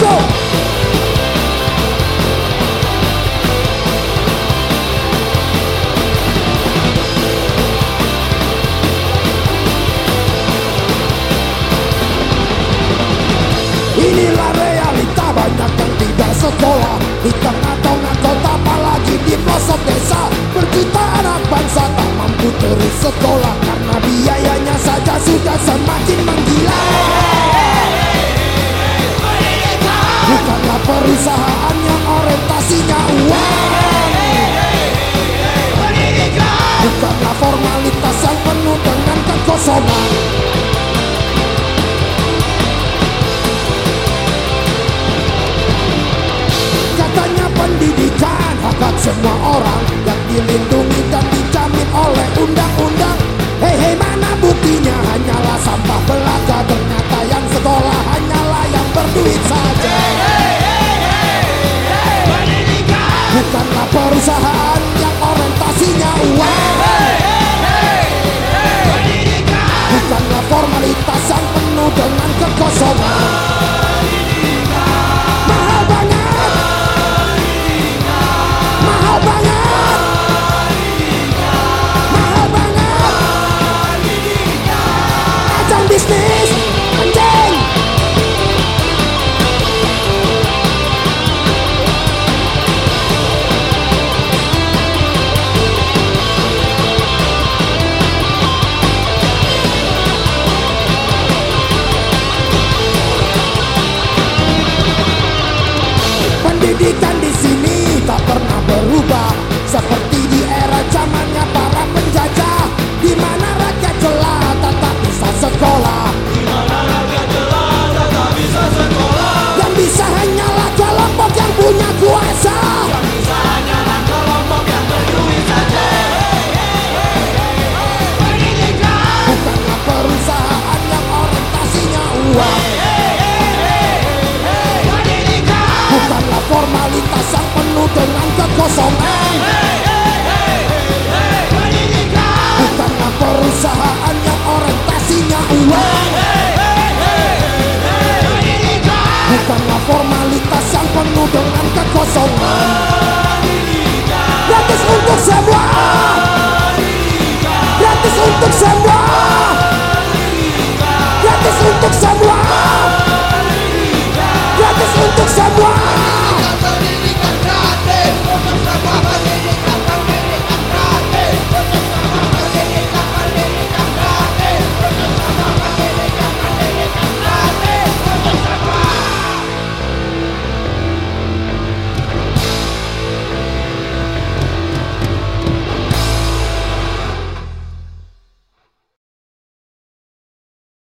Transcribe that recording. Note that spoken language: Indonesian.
Inilah realita banyak yang tidak sekolah. Di tengah-tengah kota apalagi di pelosok desa. Perusahaan yang orientasinya uang. Bukanlah formalitas yang penuh dengan kekosongan. Katanya pendidikan hak semua orang Yang dilindungi Bukanlah perusahaan dengan kekosongan Bukanlah perusahaan yang orientasinya uang. Bukanlah formalitas yang penuh dengan kekosongan